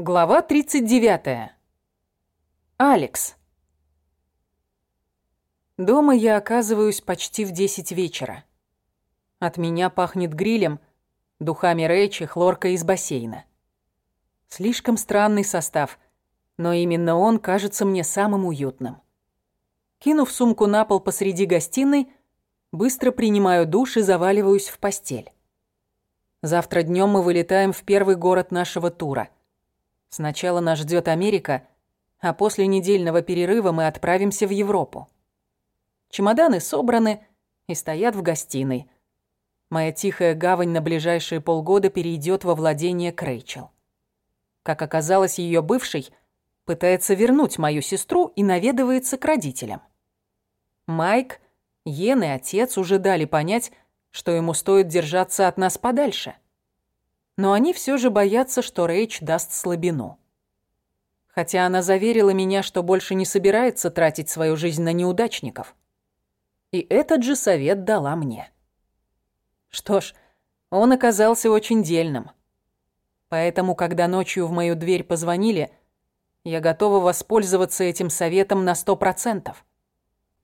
Глава 39. Алекс. Дома я оказываюсь почти в 10 вечера. От меня пахнет грилем, духами Рэйчи, хлоркой из бассейна. Слишком странный состав, но именно он кажется мне самым уютным. Кинув сумку на пол посреди гостиной, быстро принимаю душ и заваливаюсь в постель. Завтра днем мы вылетаем в первый город нашего тура – Сначала нас ждет Америка, а после недельного перерыва мы отправимся в Европу. Чемоданы собраны и стоят в гостиной. Моя тихая гавань на ближайшие полгода перейдет во владение Крейчел. Как оказалось, ее бывший пытается вернуть мою сестру и наведывается к родителям. Майк, Йен и отец уже дали понять, что ему стоит держаться от нас подальше – но они все же боятся, что Рэйч даст слабину. Хотя она заверила меня, что больше не собирается тратить свою жизнь на неудачников. И этот же совет дала мне. Что ж, он оказался очень дельным. Поэтому, когда ночью в мою дверь позвонили, я готова воспользоваться этим советом на сто процентов.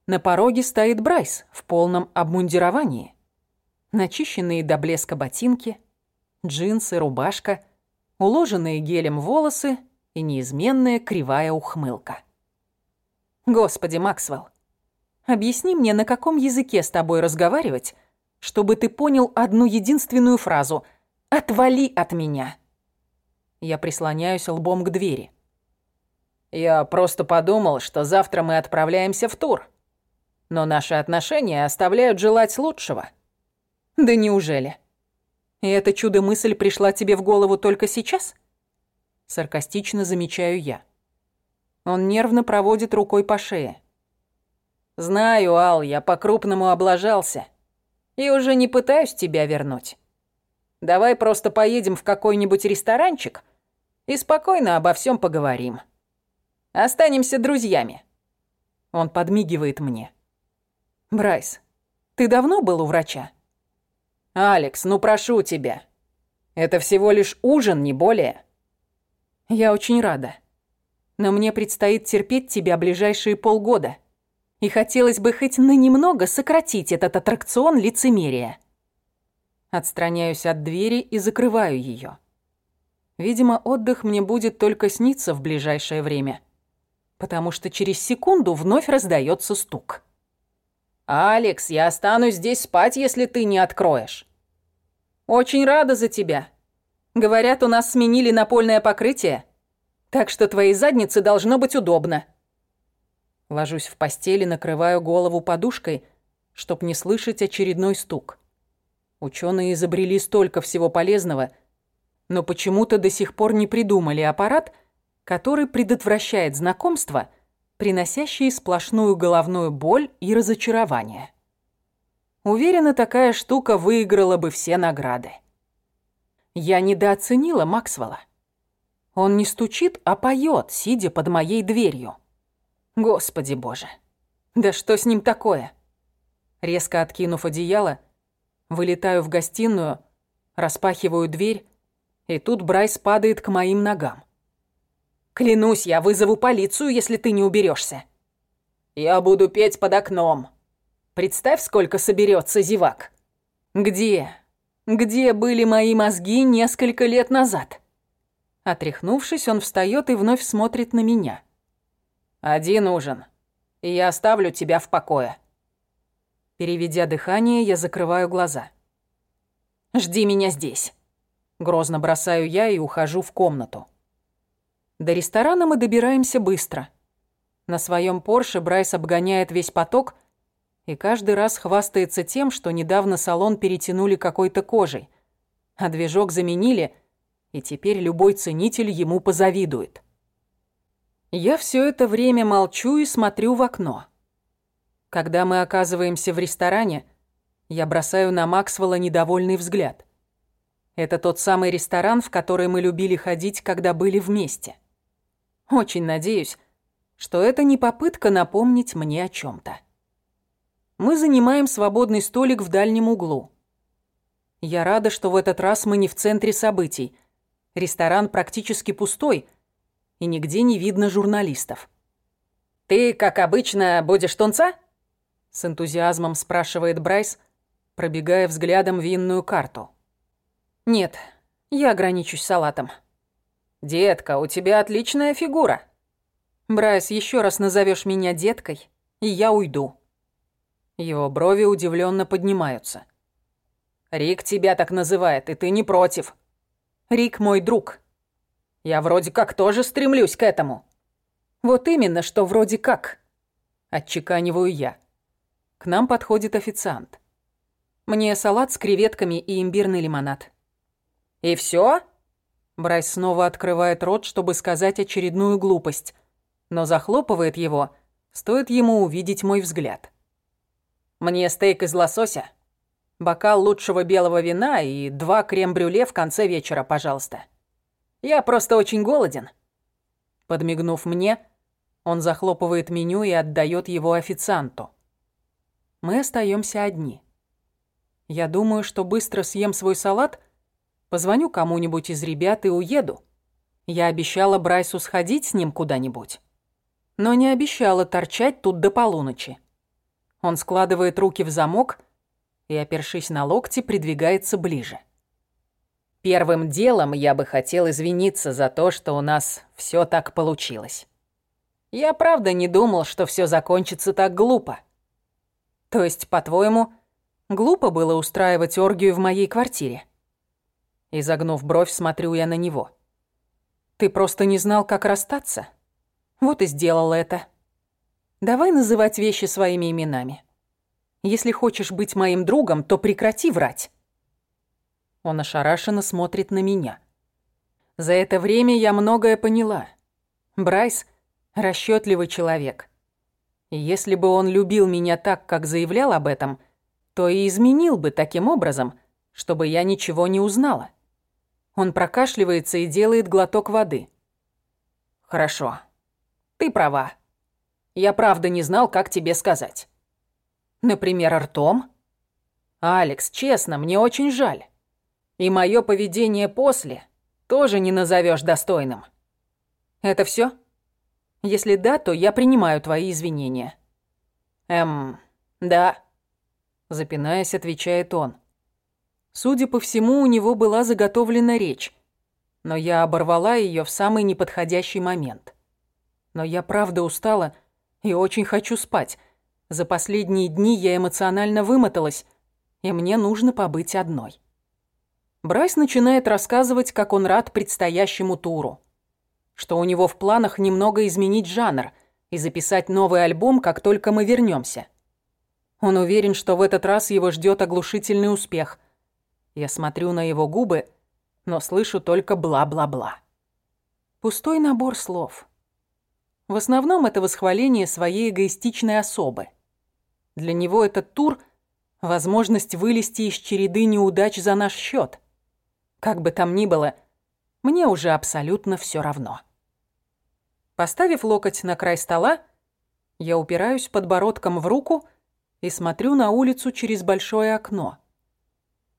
На пороге стоит Брайс в полном обмундировании. Начищенные до блеска ботинки – джинсы, рубашка, уложенные гелем волосы и неизменная кривая ухмылка. Господи, Максвелл, объясни мне, на каком языке с тобой разговаривать, чтобы ты понял одну единственную фразу «Отвали от меня». Я прислоняюсь лбом к двери. Я просто подумал, что завтра мы отправляемся в тур. Но наши отношения оставляют желать лучшего. Да неужели? И эта чудо-мысль пришла тебе в голову только сейчас? Саркастично замечаю я. Он нервно проводит рукой по шее. Знаю, Ал, я по-крупному облажался. И уже не пытаюсь тебя вернуть. Давай просто поедем в какой-нибудь ресторанчик и спокойно обо всем поговорим. Останемся друзьями. Он подмигивает мне. Брайс, ты давно был у врача? «Алекс, ну прошу тебя. Это всего лишь ужин, не более». «Я очень рада. Но мне предстоит терпеть тебя ближайшие полгода. И хотелось бы хоть на немного сократить этот аттракцион лицемерия». Отстраняюсь от двери и закрываю ее. Видимо, отдых мне будет только сниться в ближайшее время, потому что через секунду вновь раздается стук. «Алекс, я останусь здесь спать, если ты не откроешь». «Очень рада за тебя. Говорят, у нас сменили напольное покрытие, так что твоей заднице должно быть удобно». Ложусь в постели, накрываю голову подушкой, чтоб не слышать очередной стук. Ученые изобрели столько всего полезного, но почему-то до сих пор не придумали аппарат, который предотвращает знакомство – приносящие сплошную головную боль и разочарование. Уверена, такая штука выиграла бы все награды. Я недооценила Максвелла. Он не стучит, а поет, сидя под моей дверью. Господи боже, да что с ним такое? Резко откинув одеяло, вылетаю в гостиную, распахиваю дверь, и тут Брайс падает к моим ногам. Клянусь, я вызову полицию, если ты не уберешься. Я буду петь под окном. Представь, сколько соберется зевак. Где? Где были мои мозги несколько лет назад? Отряхнувшись, он встает и вновь смотрит на меня. Один ужин, и я оставлю тебя в покое. Переведя дыхание, я закрываю глаза. «Жди меня здесь!» Грозно бросаю я и ухожу в комнату. До ресторана мы добираемся быстро. На своем Порше Брайс обгоняет весь поток и каждый раз хвастается тем, что недавно салон перетянули какой-то кожей, а движок заменили, и теперь любой ценитель ему позавидует. Я все это время молчу и смотрю в окно. Когда мы оказываемся в ресторане, я бросаю на Максвелла недовольный взгляд. Это тот самый ресторан, в который мы любили ходить, когда были вместе. Очень надеюсь, что это не попытка напомнить мне о чем то Мы занимаем свободный столик в дальнем углу. Я рада, что в этот раз мы не в центре событий, Ресторан практически пустой, и нигде не видно журналистов. «Ты, как обычно, будешь тунца?» С энтузиазмом спрашивает Брайс, пробегая взглядом винную карту. «Нет, я ограничусь салатом». «Детка, у тебя отличная фигура». «Брайс, еще раз назовешь меня деткой, и я уйду». Его брови удивленно поднимаются. «Рик тебя так называет, и ты не против». «Рик мой друг». «Я вроде как тоже стремлюсь к этому». «Вот именно, что вроде как», — отчеканиваю я. К нам подходит официант. Мне салат с креветками и имбирный лимонад. «И все? Брайс снова открывает рот, чтобы сказать очередную глупость, но захлопывает его, стоит ему увидеть мой взгляд. «Мне стейк из лосося, бокал лучшего белого вина и два крем-брюле в конце вечера, пожалуйста. Я просто очень голоден». Подмигнув мне, он захлопывает меню и отдает его официанту. Мы остаемся одни. Я думаю, что быстро съем свой салат — Позвоню кому-нибудь из ребят и уеду. Я обещала Брайсу сходить с ним куда-нибудь. Но не обещала торчать тут до полуночи. Он складывает руки в замок и, опершись на локти, придвигается ближе. Первым делом я бы хотел извиниться за то, что у нас все так получилось. Я правда не думал, что все закончится так глупо. То есть, по-твоему, глупо было устраивать оргию в моей квартире? Изогнув бровь, смотрю я на него. «Ты просто не знал, как расстаться? Вот и сделал это. Давай называть вещи своими именами. Если хочешь быть моим другом, то прекрати врать». Он ошарашенно смотрит на меня. За это время я многое поняла. Брайс — расчетливый человек. И если бы он любил меня так, как заявлял об этом, то и изменил бы таким образом, чтобы я ничего не узнала. Он прокашливается и делает глоток воды. «Хорошо. Ты права. Я правда не знал, как тебе сказать. Например, ртом? Алекс, честно, мне очень жаль. И мое поведение после тоже не назовешь достойным. Это все? Если да, то я принимаю твои извинения. Эм, да. Запинаясь, отвечает он. Судя по всему, у него была заготовлена речь, но я оборвала ее в самый неподходящий момент. Но я правда устала и очень хочу спать. За последние дни я эмоционально вымоталась, и мне нужно побыть одной. Брайс начинает рассказывать, как он рад предстоящему туру. Что у него в планах немного изменить жанр и записать новый альбом, как только мы вернемся. Он уверен, что в этот раз его ждет оглушительный успех, я смотрю на его губы, но слышу только бла-бла-бла. Пустой набор слов. В основном это восхваление своей эгоистичной особы. Для него этот тур — возможность вылезти из череды неудач за наш счет. Как бы там ни было, мне уже абсолютно все равно. Поставив локоть на край стола, я упираюсь подбородком в руку и смотрю на улицу через большое окно —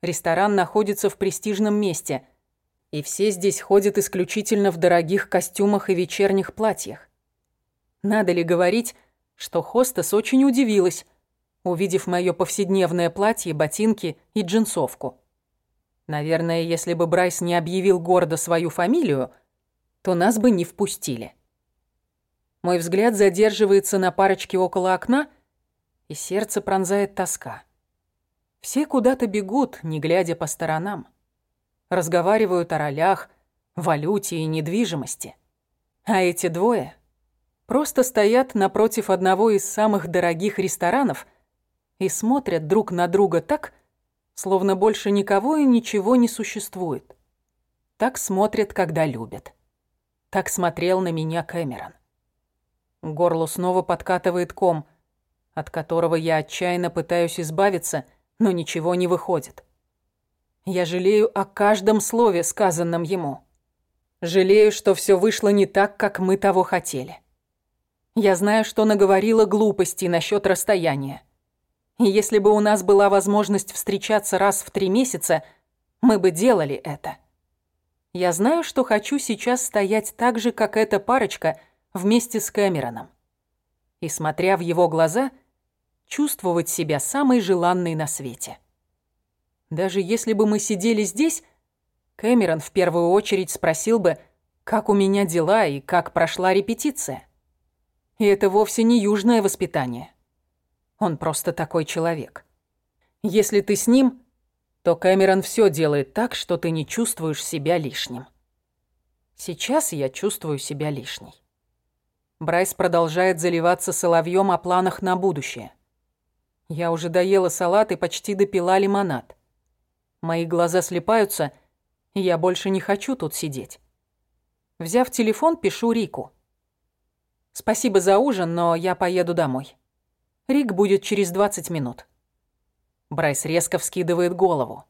Ресторан находится в престижном месте, и все здесь ходят исключительно в дорогих костюмах и вечерних платьях. Надо ли говорить, что хостес очень удивилась, увидев моё повседневное платье, ботинки и джинсовку. Наверное, если бы Брайс не объявил гордо свою фамилию, то нас бы не впустили. Мой взгляд задерживается на парочке около окна, и сердце пронзает тоска. Все куда-то бегут, не глядя по сторонам. Разговаривают о ролях, валюте и недвижимости. А эти двое просто стоят напротив одного из самых дорогих ресторанов и смотрят друг на друга так, словно больше никого и ничего не существует. Так смотрят, когда любят. Так смотрел на меня Кэмерон. Горло снова подкатывает ком, от которого я отчаянно пытаюсь избавиться — но ничего не выходит. Я жалею о каждом слове, сказанном ему. Жалею, что все вышло не так, как мы того хотели. Я знаю, что наговорила глупости насчет расстояния. И если бы у нас была возможность встречаться раз в три месяца, мы бы делали это. Я знаю, что хочу сейчас стоять так же, как эта парочка, вместе с Кэмероном. И, смотря в его глаза, чувствовать себя самой желанной на свете. Даже если бы мы сидели здесь, Кэмерон в первую очередь спросил бы, как у меня дела и как прошла репетиция. И это вовсе не южное воспитание. Он просто такой человек. Если ты с ним, то Кэмерон все делает так, что ты не чувствуешь себя лишним. Сейчас я чувствую себя лишней. Брайс продолжает заливаться соловьем о планах на будущее. Я уже доела салат и почти допила лимонад. Мои глаза слипаются, и я больше не хочу тут сидеть. Взяв телефон, пишу Рику. «Спасибо за ужин, но я поеду домой». Рик будет через 20 минут. Брайс резко вскидывает голову.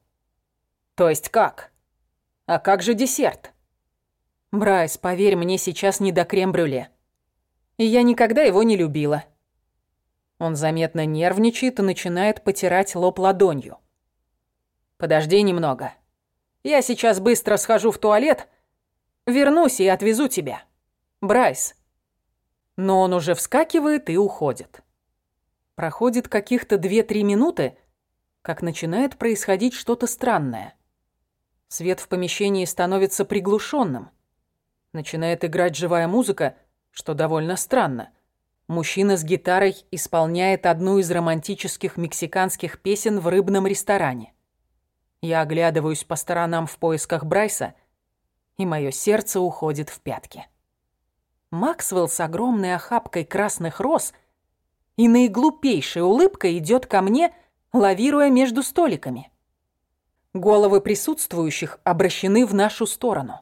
То есть как? А как же десерт? Брайс, поверь, мне сейчас не до крем-брюле. И я никогда его не любила. Он заметно нервничает и начинает потирать лоб ладонью. Подожди немного. Я сейчас быстро схожу в туалет, вернусь и отвезу тебя. Брайс. Но он уже вскакивает и уходит. Проходит каких-то 2-3 минуты, как начинает происходить что-то странное. Свет в помещении становится приглушенным. Начинает играть живая музыка, что довольно странно. Мужчина с гитарой исполняет одну из романтических мексиканских песен в рыбном ресторане. Я оглядываюсь по сторонам в поисках Брайса, и мое сердце уходит в пятки. Максвелл с огромной охапкой красных роз – и наиглупейшей улыбкой идет ко мне, лавируя между столиками. Головы присутствующих обращены в нашу сторону.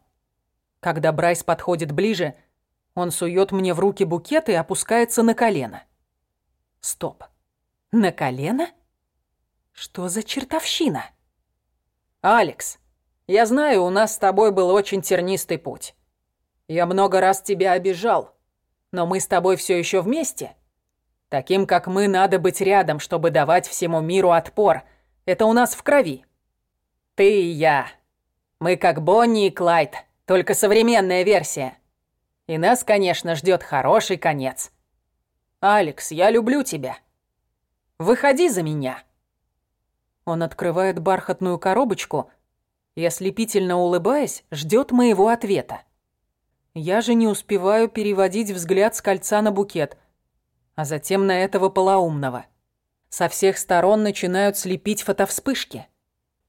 Когда Брайс подходит ближе, он сует мне в руки букет и опускается на колено. Стоп. На колено? Что за чертовщина? Алекс, я знаю, у нас с тобой был очень тернистый путь. Я много раз тебя обижал, но мы с тобой все еще вместе — Таким, как мы, надо быть рядом, чтобы давать всему миру отпор. Это у нас в крови. Ты и я. Мы как Бонни и Клайд, только современная версия. И нас, конечно, ждет хороший конец. Алекс, я люблю тебя. Выходи за меня. Он открывает бархатную коробочку и, ослепительно улыбаясь, ждет моего ответа. Я же не успеваю переводить взгляд с кольца на букет – а затем на этого полоумного. Со всех сторон начинают слепить фотовспышки.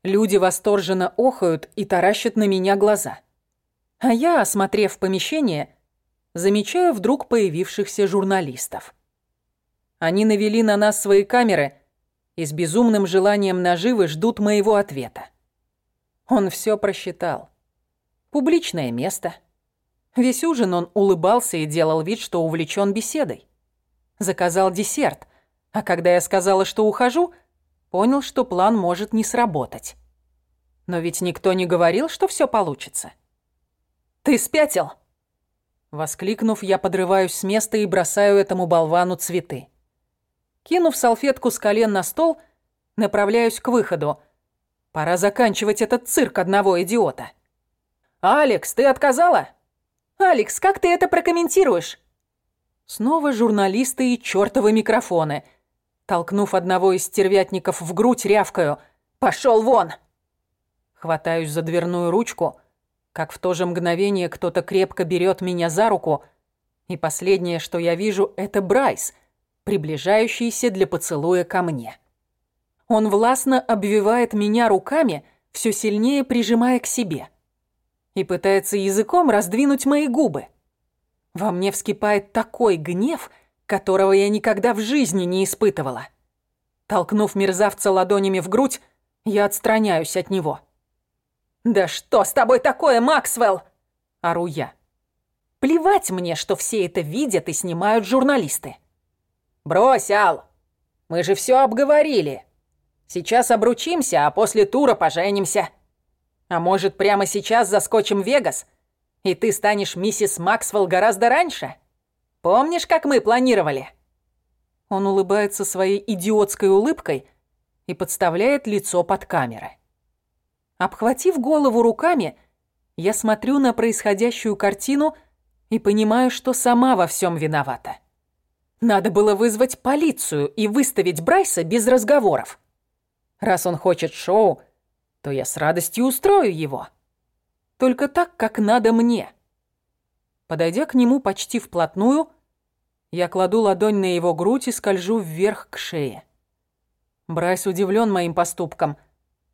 Люди восторженно охают и таращат на меня глаза. А я, осмотрев помещение, замечаю вдруг появившихся журналистов. Они навели на нас свои камеры и с безумным желанием наживы ждут моего ответа. Он все просчитал. Публичное место. Весь ужин он улыбался и делал вид, что увлечен беседой заказал десерт, а когда я сказала, что ухожу, понял, что план может не сработать. Но ведь никто не говорил, что все получится. «Ты спятил?» Воскликнув, я подрываюсь с места и бросаю этому болвану цветы. Кинув салфетку с колен на стол, направляюсь к выходу. Пора заканчивать этот цирк одного идиота. «Алекс, ты отказала?» «Алекс, как ты это прокомментируешь?» Снова журналисты и чёртовы микрофоны. Толкнув одного из стервятников в грудь, рявкаю «Пошёл вон!». Хватаюсь за дверную ручку, как в то же мгновение кто-то крепко берёт меня за руку, и последнее, что я вижу, это Брайс, приближающийся для поцелуя ко мне. Он властно обвивает меня руками, всё сильнее прижимая к себе, и пытается языком раздвинуть мои губы. Во мне вскипает такой гнев, которого я никогда в жизни не испытывала. Толкнув мерзавца ладонями в грудь, я отстраняюсь от него. «Да что с тобой такое, Максвелл?» – ору я. Плевать мне, что все это видят и снимают журналисты. «Брось, Ал! Мы же все обговорили. Сейчас обручимся, а после тура поженимся. А может, прямо сейчас заскочим в Вегас и ты станешь миссис Максвелл гораздо раньше? Помнишь, как мы планировали?» Он улыбается своей идиотской улыбкой и подставляет лицо под камеры. Обхватив голову руками, я смотрю на происходящую картину и понимаю, что сама во всем виновата. Надо было вызвать полицию и выставить Брайса без разговоров. Раз он хочет шоу, то я с радостью устрою его. Только так, как надо мне. Подойдя к нему почти вплотную, я кладу ладонь на его грудь и скольжу вверх к шее. Брайс удивлен моим поступком,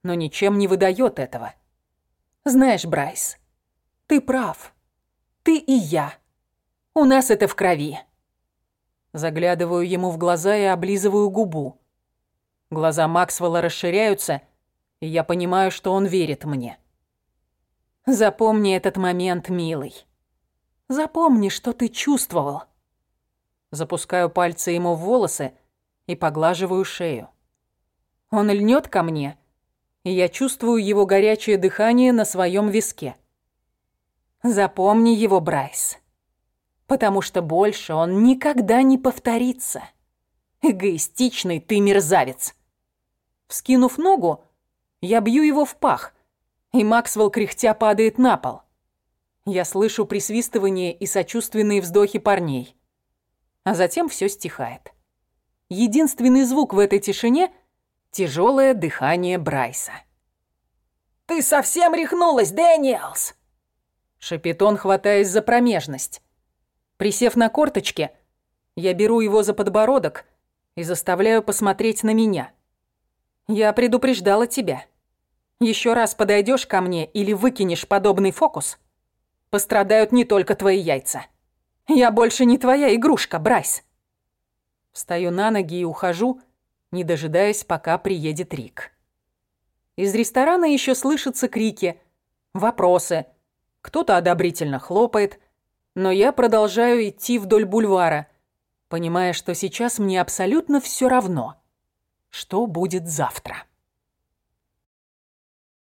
но ничем не выдает этого. Знаешь, Брайс, ты прав. Ты и я. У нас это в крови. Заглядываю ему в глаза и облизываю губу. Глаза Максвелла расширяются, и я понимаю, что он верит мне. Запомни этот момент, милый. Запомни, что ты чувствовал. Запускаю пальцы ему в волосы и поглаживаю шею. Он льнет ко мне, и я чувствую его горячее дыхание на своем виске. Запомни его, Брайс потому что больше он никогда не повторится. Эгоистичный ты мерзавец. Вскинув ногу, я бью его в пах, и Максвелл кряхтя падает на пол. Я слышу присвистывание и сочувственные вздохи парней. А затем все стихает. Единственный звук в этой тишине — тяжелое дыхание Брайса. «Ты совсем рехнулась, Дэниелс!» Шепит он, хватаясь за промежность. Присев на корточки, я беру его за подбородок и заставляю посмотреть на меня. Я предупреждала тебя. Еще раз подойдешь ко мне или выкинешь подобный фокус, пострадают не только твои яйца. Я больше не твоя игрушка, Брайс. Встаю на ноги и ухожу, не дожидаясь, пока приедет Рик. Из ресторана еще слышатся крики, вопросы. Кто-то одобрительно хлопает, но я продолжаю идти вдоль бульвара, понимая, что сейчас мне абсолютно все равно, что будет завтра.